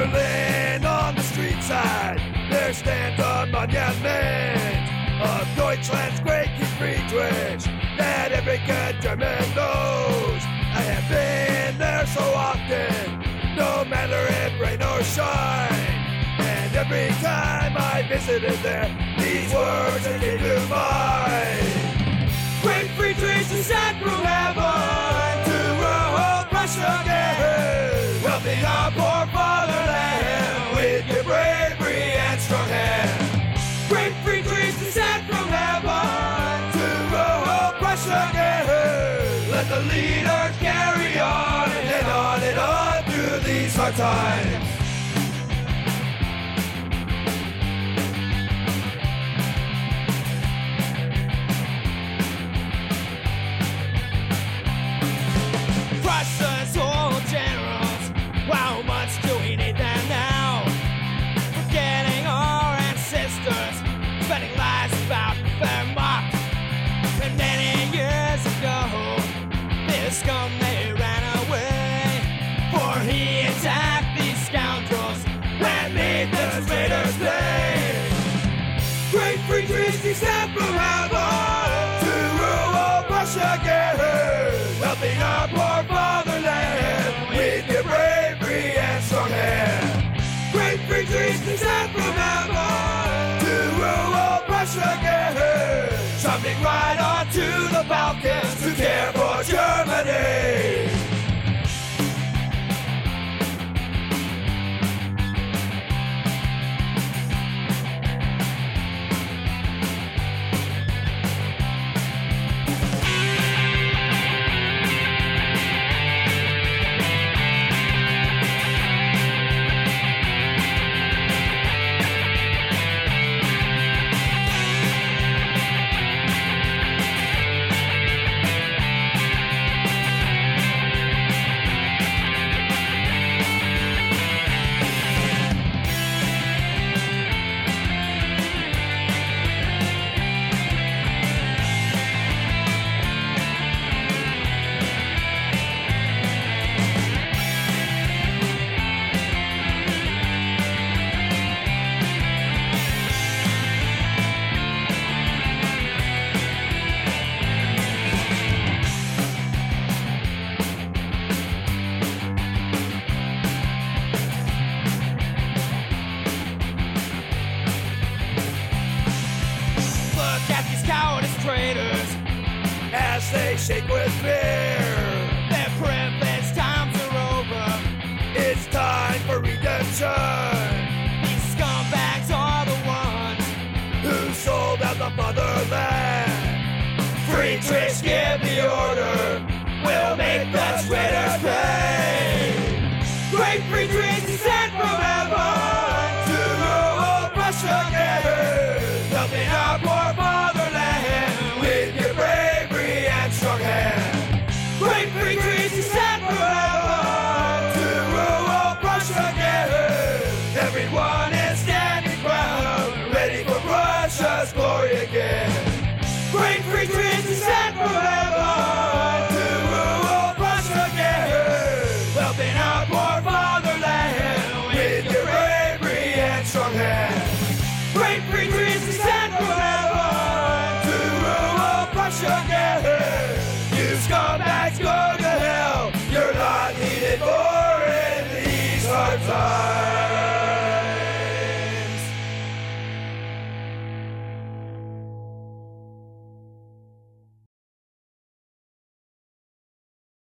Berlin on the street side, there stands a monument of Deutschland's great King Friedrich that every good German knows. I have been there so often, no matter if rain or shine. And every time I visited there, these words came to mind. Great Friedrich descent from heaven to rule Prussia again, helping our poor Prussia again. Let the leaders carry on and on and on through these hard times. Prussia's old generals. How much do we need them now? Forgetting our ancestors, spending lives From heaven to rule Prussia again, helping our poor fatherland with your bravery and strong hand. Great Friedrich descent from heaven to rule Prussia again, jumping right onto the Balkans to care for Germany. They shake with fear, Their privileged times are over. it's time for redemption. These scumbags are the ones who sold out the motherland. Free Friedrich, give the order. We'll make the traitors pay. Great free Friedrich descent from heaven to rule Prussia again, helping our again. Great Friedrich descent from heaven to rule Prussia again, helping our poor fatherland with your bravery and strong hand. Great Friedrich descent from heaven to rule Prussia again. You scumbags